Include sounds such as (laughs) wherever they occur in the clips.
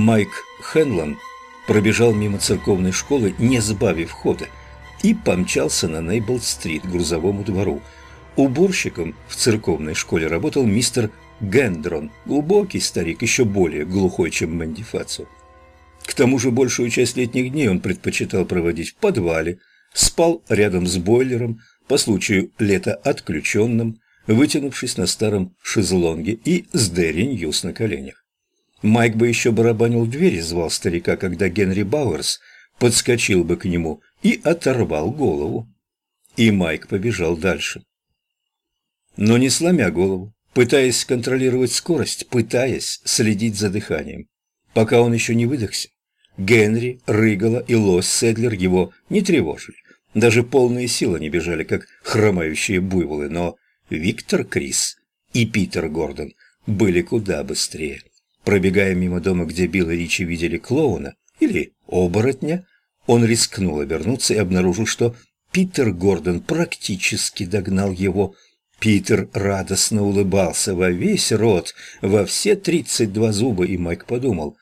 Майк Хенлон пробежал мимо церковной школы, не сбавив хода, и помчался на Нейболт-стрит к грузовому двору. Уборщиком в церковной школе работал мистер Гендрон, глубокий старик, еще более глухой, чем Мэнди Фацио. К тому же большую часть летних дней он предпочитал проводить в подвале, спал рядом с бойлером, по случаю лета отключенным, вытянувшись на старом шезлонге и с Derry News на коленях. Майк бы еще барабанил в дверь и звал старика, когда Генри Бауэрс подскочил бы к нему и оторвал голову. И Майк побежал дальше. Но не сломя голову, пытаясь контролировать скорость, пытаясь следить за дыханием. Пока он еще не выдохся, Генри, Рыгала и Лось Седлер его не тревожили. Даже полные силы не бежали, как хромающие буйволы, но Виктор Крис и Питер Гордон были куда быстрее. Пробегая мимо дома, где Билл и Ричи видели клоуна или оборотня, он рискнул обернуться и обнаружил, что Питер Гордон практически догнал его. Питер радостно улыбался во весь рот, во все тридцать два зуба, и Майк подумал,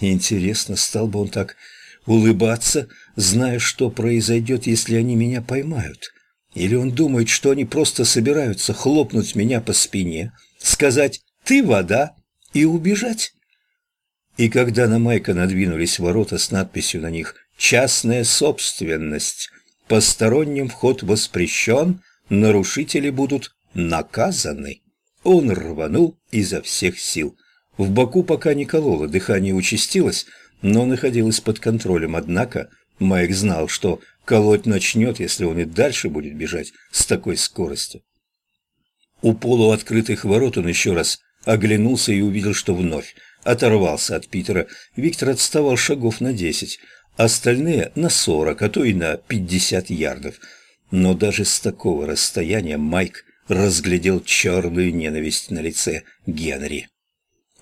интересно, стал бы он так улыбаться, зная, что произойдет, если они меня поймают. Или он думает, что они просто собираются хлопнуть меня по спине, сказать «ты вода» и убежать? И когда на Майка надвинулись ворота с надписью на них «Частная собственность», «Посторонним вход воспрещен», нарушители будут наказаны. Он рванул изо всех сил. В боку пока не кололо, дыхание участилось, но находилось под контролем, однако Майк знал, что колоть начнет, если он и дальше будет бежать с такой скоростью. У полуоткрытых ворот он еще раз оглянулся и увидел, что вновь оторвался от Питера. Виктор отставал шагов на десять, остальные на сорок, а то и на пятьдесят ярдов. Но даже с такого расстояния Майк разглядел черную ненависть на лице Генри.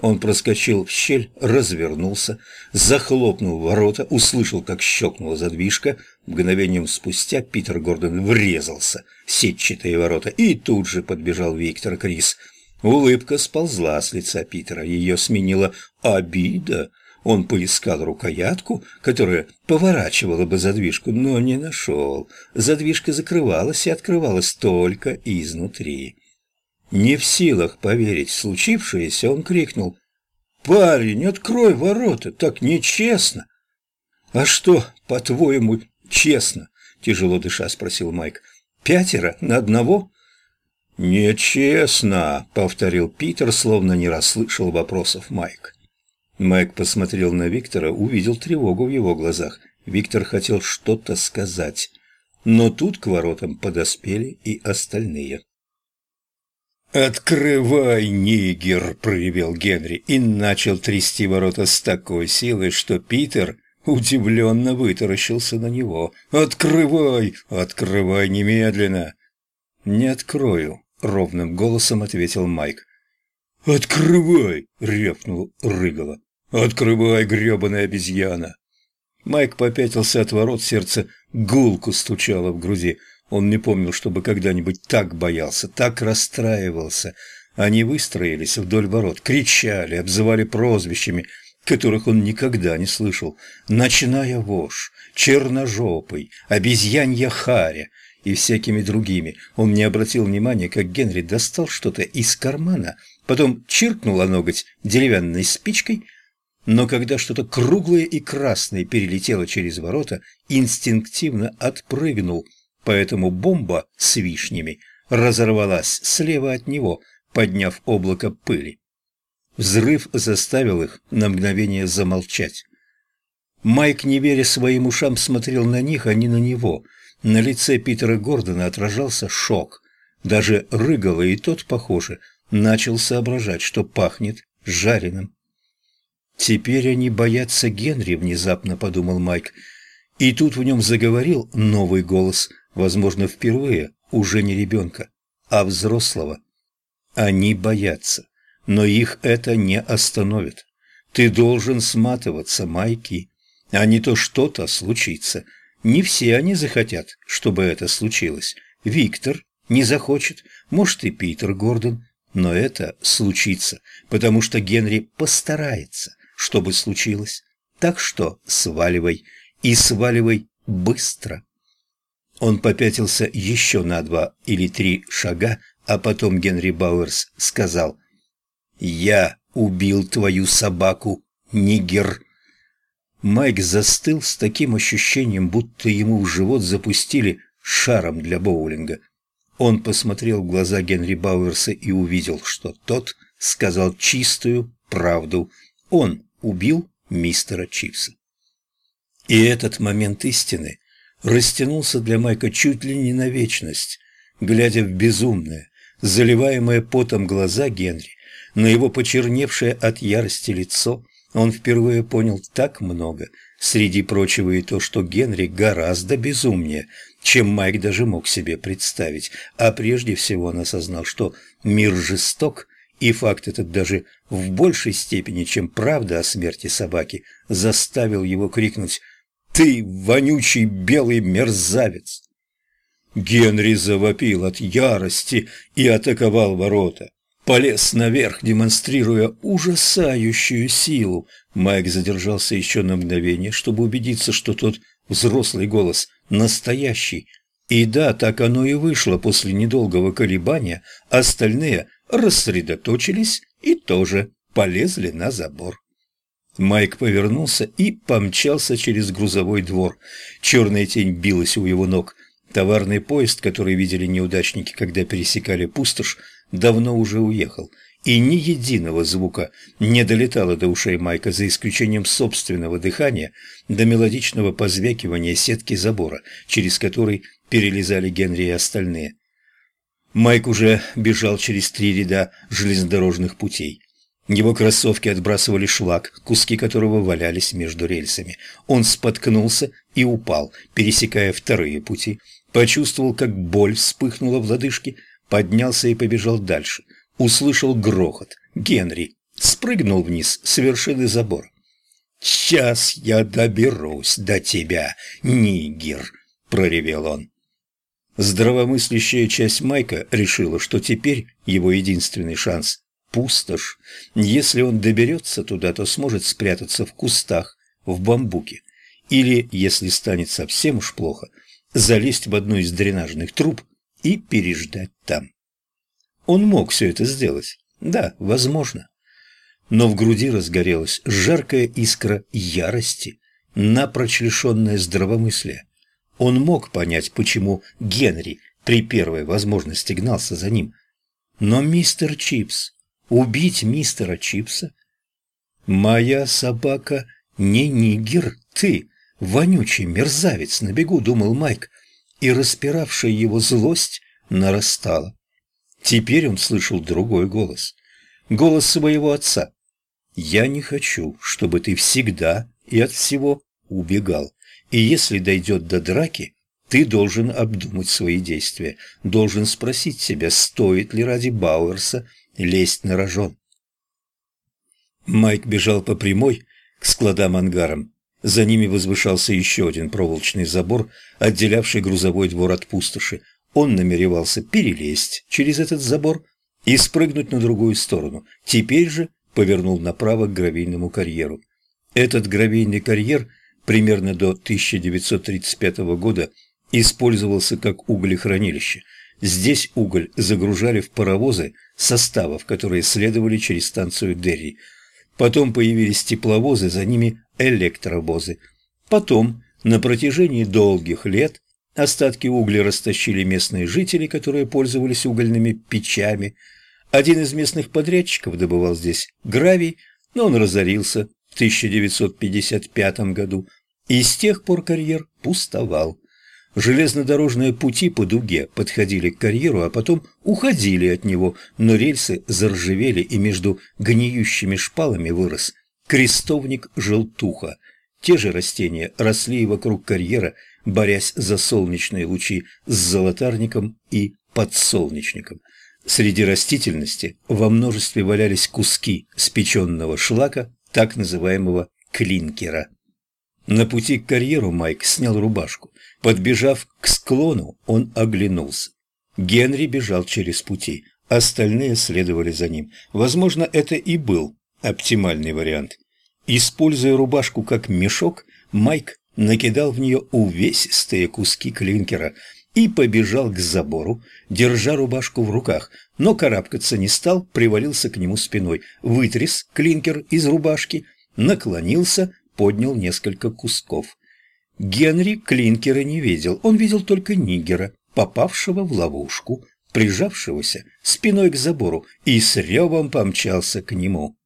Он проскочил в щель, развернулся, захлопнул ворота, услышал, как щелкнула задвижка. Мгновением спустя Питер Гордон врезался в сетчатые ворота, и тут же подбежал Виктор Крис. Улыбка сползла с лица Питера, ее сменила обида. Он поискал рукоятку, которая поворачивала бы задвижку, но не нашел. Задвижка закрывалась и открывалась только изнутри. Не в силах поверить в случившееся, он крикнул. «Парень, открой ворота, так нечестно!» «А что, по-твоему, честно?» – тяжело дыша спросил Майк. «Пятеро на одного?» «Нечестно», – повторил Питер, словно не расслышал вопросов Майк. Майк посмотрел на Виктора, увидел тревогу в его глазах. Виктор хотел что-то сказать. Но тут к воротам подоспели и остальные. «Открывай, нигер!» – проревел Генри и начал трясти ворота с такой силой, что Питер удивленно вытаращился на него. «Открывай! Открывай немедленно!» «Не открою», – ровным голосом ответил Майк. «Открывай!» – рявкнул Рыгала. «Открывай, гребаная обезьяна!» Майк попятился от ворот, сердце гулку стучало в груди. Он не помнил, чтобы когда-нибудь так боялся, так расстраивался. Они выстроились вдоль ворот, кричали, обзывали прозвищами, которых он никогда не слышал. «Ночная вошь», «Черножопый», «Обезьянья Харя» и всякими другими. Он не обратил внимания, как Генри достал что-то из кармана, потом чиркнул о ноготь деревянной спичкой, но когда что-то круглое и красное перелетело через ворота, инстинктивно отпрыгнул – поэтому бомба с вишнями разорвалась слева от него, подняв облако пыли. Взрыв заставил их на мгновение замолчать. Майк, не веря своим ушам, смотрел на них, а не на него. На лице Питера Гордона отражался шок. Даже Рыгало и тот, похоже, начал соображать, что пахнет жареным. «Теперь они боятся Генри», — внезапно подумал Майк. И тут в нем заговорил новый голос — возможно, впервые, уже не ребенка, а взрослого. Они боятся, но их это не остановит. Ты должен сматываться, Майки, а не то что-то случится. Не все они захотят, чтобы это случилось. Виктор не захочет, может и Питер Гордон, но это случится, потому что Генри постарается, что бы случилось. Так что сваливай, и сваливай быстро. Он попятился еще на два или три шага, а потом Генри Бауэрс сказал «Я убил твою собаку, нигер». Майк застыл с таким ощущением, будто ему в живот запустили шаром для боулинга. Он посмотрел в глаза Генри Бауэрса и увидел, что тот сказал чистую правду. Он убил мистера Чипса. И этот момент истины растянулся для Майка чуть ли не на вечность, глядя в безумное, заливаемое потом глаза Генри, на его почерневшее от ярости лицо, он впервые понял так много, среди прочего и то, что Генри гораздо безумнее, чем Майк даже мог себе представить, а прежде всего он осознал, что мир жесток, и факт этот даже в большей степени, чем правда о смерти собаки, заставил его крикнуть «Ты, вонючий белый мерзавец!» Генри завопил от ярости и атаковал ворота. Полез наверх, демонстрируя ужасающую силу. Майк задержался еще на мгновение, чтобы убедиться, что тот взрослый голос настоящий. И да, так оно и вышло после недолгого колебания, остальные рассредоточились и тоже полезли на забор. Майк повернулся и помчался через грузовой двор. Черная тень билась у его ног. Товарный поезд, который видели неудачники, когда пересекали пустошь, давно уже уехал, и ни единого звука не долетало до ушей Майка, за исключением собственного дыхания, до мелодичного позвякивания сетки забора, через который перелезали Генри и остальные. Майк уже бежал через три ряда железнодорожных путей. Его кроссовки отбрасывали шлак, куски которого валялись между рельсами. Он споткнулся и упал, пересекая вторые пути. Почувствовал, как боль вспыхнула в лодыжке, поднялся и побежал дальше. Услышал грохот. Генри спрыгнул вниз с вершины забора. «Сейчас я доберусь до тебя, нигер!» — проревел он. Здравомыслящая часть Майка решила, что теперь его единственный шанс – пустошь. Если он доберется туда, то сможет спрятаться в кустах, в бамбуке. Или, если станет совсем уж плохо, залезть в одну из дренажных труб и переждать там. Он мог все это сделать. Да, возможно. Но в груди разгорелась жаркая искра ярости, напрочь лишенная здравомыслия. Он мог понять, почему Генри при первой возможности гнался за ним. Но мистер Чипс, убить мистера Чипса? «Моя собака не нигер, ты, вонючий мерзавец, на бегу», — думал Майк, и распиравшая его злость нарастала. Теперь он слышал другой голос. Голос своего отца. «Я не хочу, чтобы ты всегда и от всего убегал. И если дойдет до драки, ты должен обдумать свои действия, должен спросить себя, стоит ли ради Бауэрса лезть на рожон. Майк бежал по прямой к складам-ангарам. За ними возвышался еще один проволочный забор, отделявший грузовой двор от пустоши. Он намеревался перелезть через этот забор и спрыгнуть на другую сторону. Теперь же повернул направо к гравийному карьеру. Этот гравийный карьер – примерно до 1935 года использовался как углехранилище. Здесь уголь загружали в паровозы составов, которые следовали через станцию Дерри. Потом появились тепловозы, за ними электровозы. Потом, на протяжении долгих лет, остатки угля растащили местные жители, которые пользовались угольными печами. Один из местных подрядчиков добывал здесь гравий, но он разорился в 1955 году, и с тех пор карьер пустовал. Железнодорожные пути по дуге подходили к карьеру, а потом уходили от него, но рельсы заржавели, и между гниющими шпалами вырос крестовник-желтуха. Те же растения росли и вокруг карьера, борясь за солнечные лучи с золотарником и подсолнечником. Среди растительности во множестве валялись куски спеченного шлака, так называемого клинкера. На пути к карьеру Майк снял рубашку. Подбежав к склону, он оглянулся. Генри бежал через пути, остальные следовали за ним. Возможно, это и был оптимальный вариант. Используя рубашку как мешок, Майк накидал в нее увесистые куски клинкера и побежал к забору, держа рубашку в руках, но карабкаться не стал, привалился к нему спиной, вытряс клинкер из рубашки, наклонился, поднял несколько кусков. Генри клинкера не видел, он видел только нигера, попавшего в ловушку, прижавшегося спиной к забору, и с ревом помчался к нему.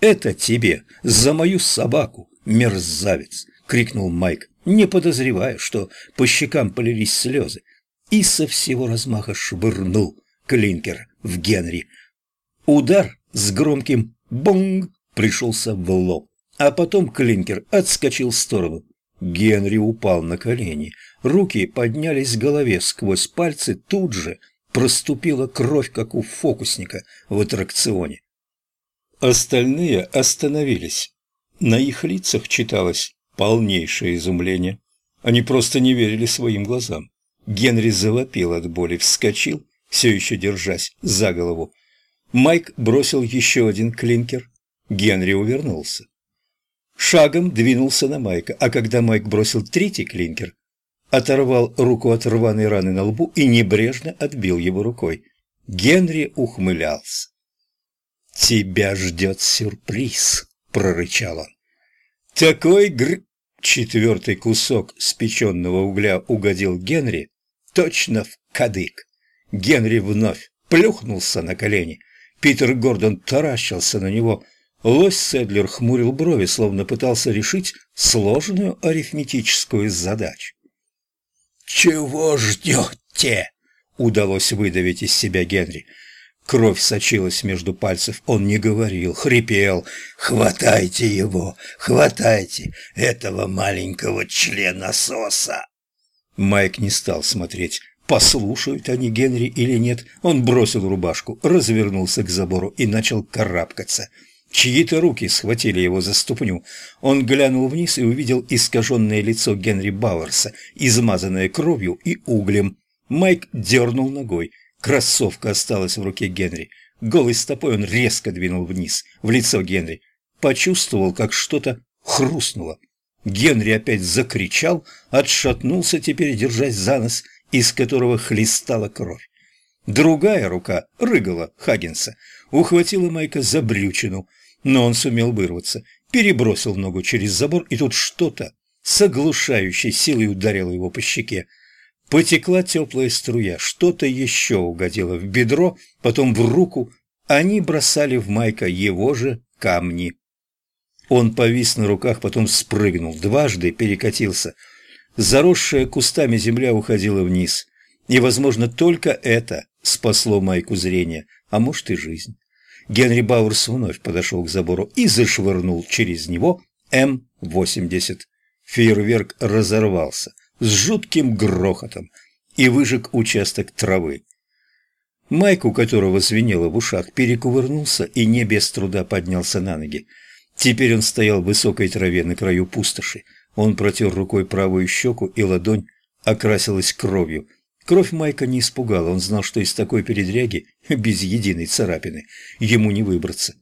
«Это тебе за мою собаку, мерзавец!» — крикнул Майк, не подозревая, что по щекам полились слезы, и со всего размаха швырнул клинкер в Генри. Удар с громким «бонг» пришелся в лоб, а потом клинкер отскочил в сторону. Генри упал на колени, руки поднялись к голове, сквозь пальцы тут же проступила кровь, как у фокусника в аттракционе. Остальные остановились. На их лицах читалось полнейшее изумление. Они просто не верили своим глазам. Генри завопил от боли, вскочил, все еще держась за голову. Майк бросил еще один клинкер. Генри увернулся. Шагом двинулся на Майка, а когда Майк бросил третий клинкер, оторвал руку от рваной раны на лбу и небрежно отбил его рукой. Генри ухмылялся. «Тебя ждет сюрприз», — прорычал он. «Такой гр...» Четвертый кусок спеченного угля угодил Генри точно в кадык. Генри вновь плюхнулся на колени. Питер Гордон таращился на него. Лось Седлер хмурил брови, словно пытался решить сложную арифметическую задачу. «Чего ждете?» — удалось выдавить из себя Генри. Кровь сочилась между пальцев. Он не говорил, хрипел. «Хватайте его! Хватайте этого маленького члена соса!» Майк не стал смотреть, послушают они Генри или нет. Он бросил рубашку, развернулся к забору и начал карабкаться. Чьи-то руки схватили его за ступню. Он глянул вниз и увидел искаженное лицо Генри Бауэрса, измазанное кровью и углем. Майк дернул ногой. Кроссовка осталась в руке Генри. Голой стопой он резко двинул вниз, в лицо Генри. Почувствовал, как что-то хрустнуло. Генри опять закричал, отшатнулся, теперь держась за нос, из которого хлестала кровь. Другая рука рыгала Хаггинса, ухватила Майка за брючину, но он сумел вырваться, перебросил ногу через забор, и тут что-то с оглушающей силой ударило его по щеке. Потекла теплая струя, что-то еще угодило в бедро, потом в руку. Они бросали в Майка его же камни. Он повис на руках, потом спрыгнул, дважды перекатился. Заросшая кустами земля уходила вниз. И, возможно, только это спасло Майку зрение, а может и жизнь. Генри Бауэрс вновь подошел к забору и зашвырнул через него М-80. Фейерверк разорвался с жутким грохотом и выжег участок травы. Майк, у которого звенело в ушах, перекувырнулся и не без труда поднялся на ноги. Теперь он стоял в высокой траве на краю пустоши. Он протер рукой правую щеку, и ладонь окрасилась кровью. Кровь Майка не испугала, он знал, что из такой передряги, (laughs) без единой царапины, ему не выбраться.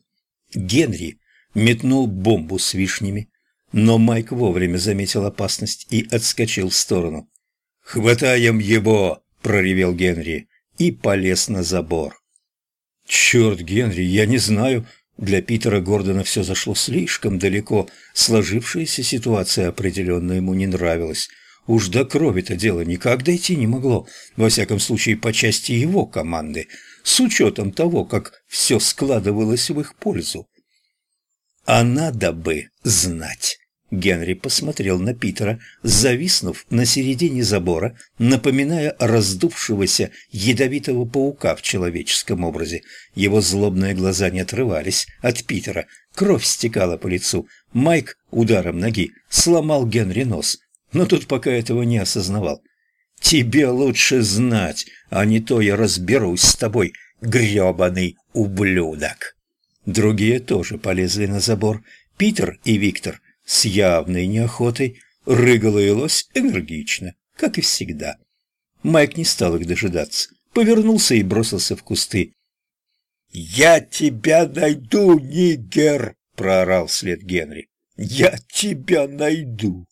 Генри метнул бомбу с вишнями, но Майк вовремя заметил опасность и отскочил в сторону. «Хватаем его!» — проревел Генри и полез на забор. «Черт, Генри, я не знаю...» Для Питера Гордона все зашло слишком далеко. Сложившаяся ситуация определенно ему не нравилась. Уж до крови-то дело никак дойти не могло, во всяком случае по части его команды, с учетом того, как все складывалось в их пользу. А надо бы знать. Генри посмотрел на Питера, зависнув на середине забора, напоминая раздувшегося ядовитого паука в человеческом образе. Его злобные глаза не отрывались от Питера, кровь стекала по лицу. Майк ударом ноги сломал Генри нос, но тут пока этого не осознавал. «Тебе лучше знать, а не то я разберусь с тобой, грёбаный ублюдок!» Другие тоже полезли на забор. Питер и Виктор – с явной неохотой, рыгала и лось энергично, как и всегда. Майк не стал их дожидаться, повернулся и бросился в кусты. «Я тебя найду, нигер!» проорал вслед Генри. «Я тебя найду!»